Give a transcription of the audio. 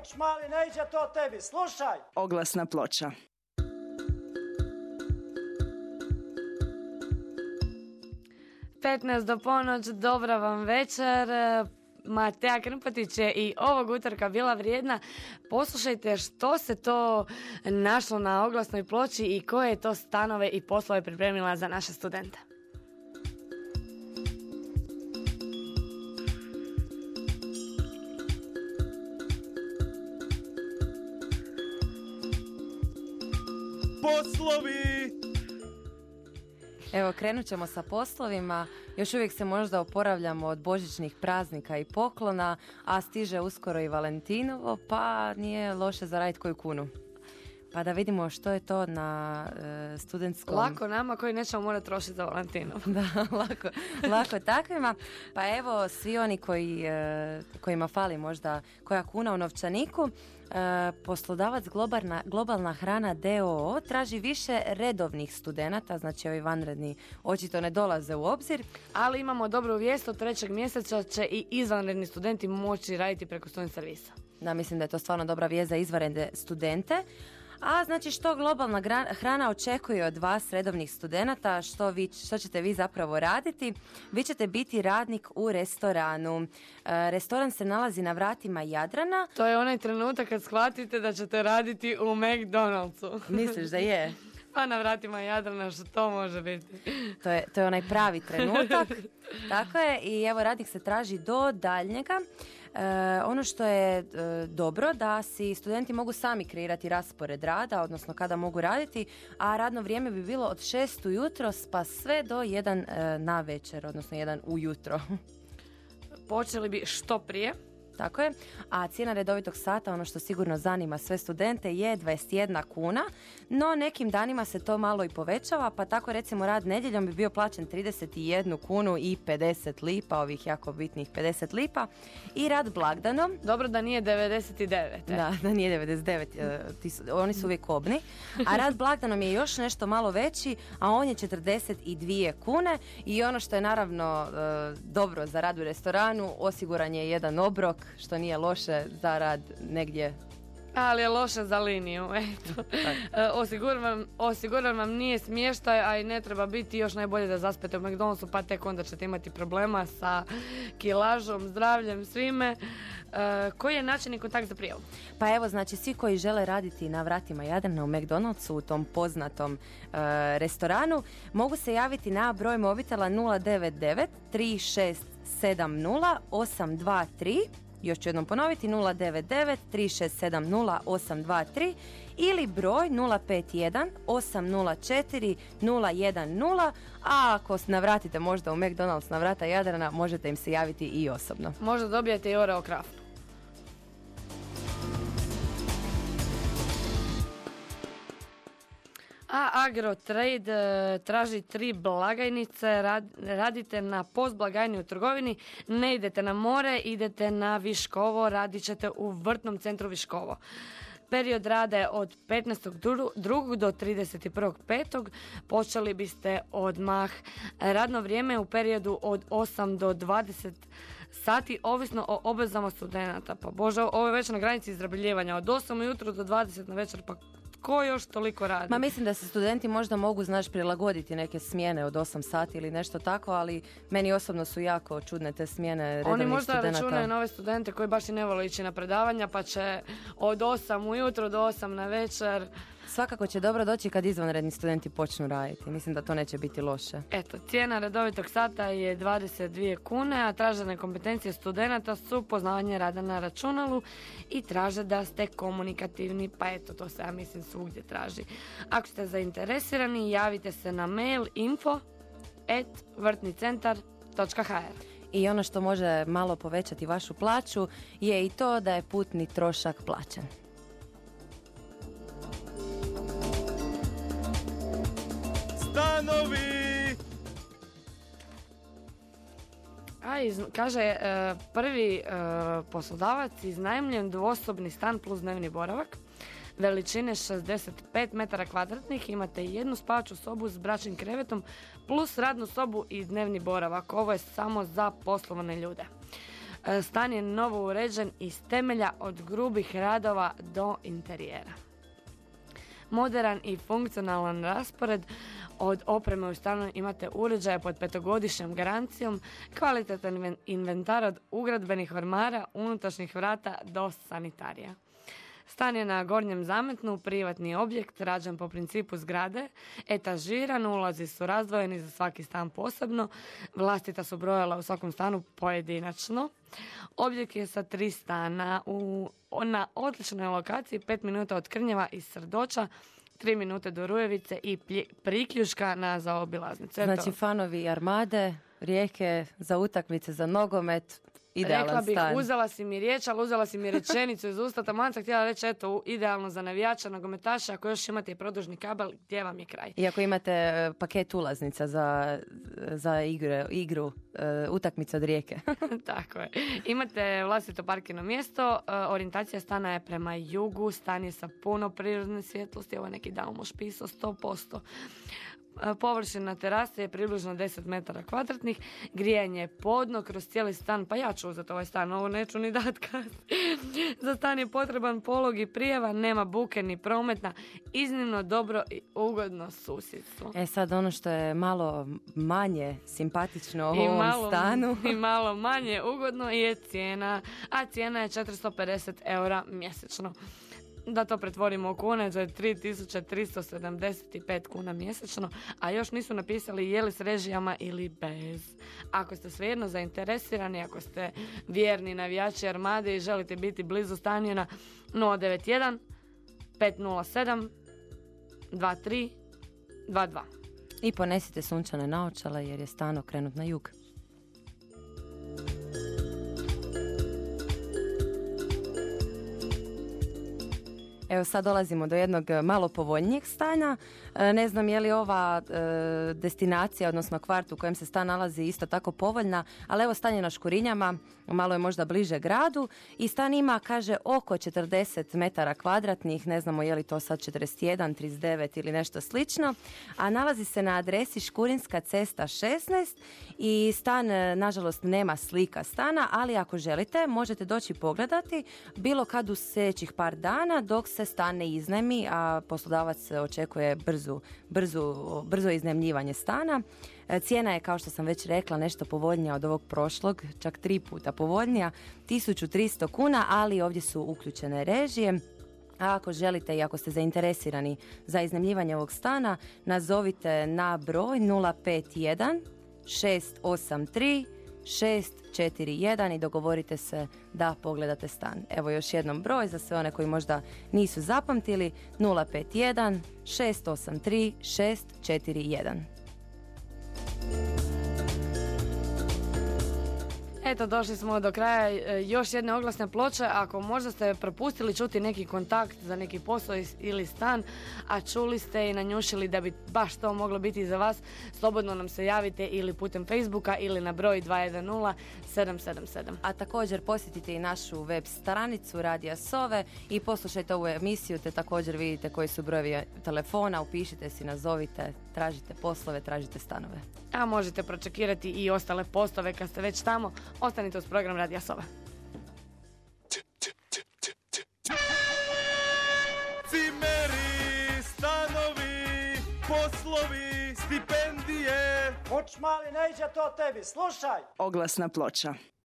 Uč mali, ne iđe to tebi, slušaj! Oglasna ploča. Petnaest do ponoć, dobra vam večer. Mateja Krmpatić je i ovog utorka bila vrijedna. Poslušajte što se to našlo na oglasnoj ploči i koje je to stanove i poslove pripremila za naše studente. Poslovi! Evo, krenut ćemo sa poslovima. Još uvijek se možda oporavljamo od božićnih praznika i poklona, a stiže uskoro i Valentinovo, pa nije loše zaraditi koju kunu. Pa da vidimo što je to na e, studentskom... Lako nama koji nećemo morati trošiti za Valentinov. Da, lako, lako takvima. Pa evo, svi oni koji, e, kojima fali možda koja kuna u novčaniku, e, poslodavac globalna, globalna hrana DOO traži više redovnih studenata, znači ovi vanredni očito ne dolaze u obzir. Ali imamo dobru vijest, od trećeg mjeseca će i izvanredni studenti moći raditi preko student servisa. Da, mislim da je to stvarno dobra vijest za izvanredne studente. A znači što globalna hrana očekuje od vas redovnih studenata, što, vi, što ćete vi zapravo raditi? Vi ćete biti radnik u restoranu. E, restoran se nalazi na vratima Jadrana. To je onaj trenutak kad shvatite da ćete raditi u McDonald'su. Misliš da je? Pa na vratima Jadrana što to može biti. To je, to je onaj pravi trenutak. Tako je i evo radnik se traži do daljnjega. E, ono što je e, dobro da si studenti mogu sami kreirati raspored rada, odnosno kada mogu raditi, a radno vrijeme bi bilo od 6 ujutro pa sve do 1 e, na večer, odnosno 1 ujutro. Počeli bi što prije, tako je. A cijena redovitog sata, ono što sigurno zanima sve studente, je 21 kuna, no nekim danima se to malo i povećava, pa tako recimo rad nedjeljom bi bio plaćen 31 kunu i 50 lipa, ovih jako bitnih 50 lipa, i rad blagdanom. Dobro da nije 99. Da, da nije 99, e, oni su uvijek kobni. A rad blagdanom je još nešto malo veći, a on je 42 kune i ono što je naravno e, dobro za rad u restoranu, osiguran je jedan obrok, što nije loše za rad negdje ali je loše za liniju, eto. E, osiguran, vam, nije smještaj, a i ne treba biti još najbolje da zaspete u McDonald'su, pa tek onda ćete imati problema sa kilažom, zdravljem, svime. E, koji je način i kontakt za prijavu? Pa evo, znači, svi koji žele raditi na vratima Jadrana u McDonald'su, u tom poznatom e, restoranu, mogu se javiti na broj mobitela 099 3670 823 još ću jednom ponoviti 099 3670 823 ili broj 051 804 010 a ako navratite možda u McDonald's na vrata Jadrana možete im se javiti i osobno. Možda dobijete i Oreo Craft. A Agrotrade e, traži tri blagajnice, radite na post blagajni u trgovini, ne idete na more, idete na Viškovo, radit ćete u vrtnom centru Viškovo. Period rada je od 15.2. do 31.5. Počeli biste odmah. Radno vrijeme u periodu od 8 do 20 sati, ovisno o obvezama studenta. Pa bože, ovo je već na granici izrabljivanja. Od 8 ujutro do 20 na večer, pa ko još toliko radi? Ma mislim da se studenti možda mogu, znaš, prilagoditi neke smjene od 8 sati ili nešto tako, ali meni osobno su jako čudne te smjene redovnih Oni možda studenata. računaju nove studente koji baš i ne vole ići na predavanja, pa će od 8 ujutro do 8 na večer Svakako će dobro doći kad izvanredni studenti počnu raditi. Mislim da to neće biti loše. Eto, cijena redovitog sata je 22 kune, a tražene kompetencije studenata su poznavanje rada na računalu i traže da ste komunikativni, pa eto, to se ja mislim svugdje traži. Ako ste zainteresirani, javite se na mail info at vrtnicentar.hr I ono što može malo povećati vašu plaću je i to da je putni trošak plaćan. Stanovi! A, iz, kaže, e, prvi e, poslodavac iznajmljen dvosobni stan plus dnevni boravak veličine 65 metara kvadratnih, imate jednu spavaču sobu s bračnim krevetom plus radnu sobu i dnevni boravak. Ovo je samo za poslovne ljude. E, Stan je novo uređen iz temelja od grubih radova do interijera. Moderan i funkcionalan raspored od opreme u stanu imate uređaje pod petogodišnjom garancijom, kvalitetan inven- inventar od ugradbenih ormara, unutrašnjih vrata do sanitarija. Stan je na gornjem zametnu, privatni objekt, rađen po principu zgrade, etažiran, ulazi su razdvojeni za svaki stan posebno, vlastita su brojala u svakom stanu pojedinačno. Objekt je sa tri stana u, na odličnoj lokaciji, pet minuta od Krnjeva i Srdoča, tri minute do Rujevice i priključka na zaobilaznicu. Znači fanovi Armade, Rijeke, za utakmice, za nogomet, idealan Rekla bih, stan. uzela si mi riječ, ali uzela si mi rečenicu iz usta. Taman sam htjela reći, eto, idealno za navijača, nogometaša, ako još imate produžni kabel, gdje vam je kraj? I ako imate e, paket ulaznica za, za igre, igru utakmice od Rijeke. Tako je. Imate vlastito parkirno mjesto, e, orijentacija stana je prema jugu, stan je sa puno prirodne svjetlosti, ovo je neki Dalmoš pisao, 100%. Površina terase je približno 10 metara kvadratnih, grijanje je podno kroz cijeli stan, pa ja ću uzeti ovaj stan, ovo neću ni dat kasnije. Za stan je potreban polog i prijeva, nema buke ni prometna, iznimno dobro i ugodno susjedstvo. E sad ono što je malo manje simpatično u ovom malo, stanu. I malo manje ugodno je cijena, a cijena je 450 eura mjesečno. Da to pretvorimo u kune, to je 3375 kuna mjesečno, a još nisu napisali je li s režijama ili bez. Ako ste svejedno zainteresirani, ako ste vjerni navijači armade i želite biti blizu stanjena 091 507 23 22. I ponesite sunčane naočale jer je stan okrenut na jug. Evo sad dolazimo do jednog e, malo povoljnijeg stanja. E, Ne znam je li ova e, destinacija, odnosno kvart u kojem se stan nalazi isto tako povoljna, ali evo stan je na Škurinjama, malo je možda bliže gradu i stan ima, kaže, oko 40 metara kvadratnih, ne znamo je li to sad 41, 39 ili nešto slično, a nalazi se na adresi Škurinska cesta 16 i stan, nažalost, nema slika stana, ali ako želite, možete doći pogledati bilo kad u sljedećih par dana dok se stan ne iznajmi, a poslodavac očekuje brzu, brzu, brzo iznajmljivanje stana. E, Cijena je, kao što sam već rekla, nešto povoljnija od ovog prošlog, čak tri puta povoljnija, 1300 kuna, ali ovdje su uključene režije. A ako želite i ako ste zainteresirani za iznajmljivanje ovog stana, nazovite na broj 051 683 641 i dogovorite se da pogledate stan. Evo još jednom broj za sve one koji možda nisu zapamtili 051 683 641. Eto, došli smo do kraja e, još jedne oglasne ploče. Ako možda ste propustili čuti neki kontakt za neki posao ili stan, a čuli ste i nanjušili da bi baš to moglo biti za vas, slobodno nam se javite ili putem Facebooka ili na broj 210 777. A također posjetite i našu web stranicu Radija Sove i poslušajte ovu emisiju te također vidite koji su brojevi telefona, upišite si, nazovite, tražite poslove, tražite stanove. A možete pročekirati i ostale postove kad ste već tamo. Ostanite uz program Radija Sova. Cimeri, stanovi, poslovi, stipendije. Uč mali, ne iđe to tebi, slušaj. Oglasna ploča.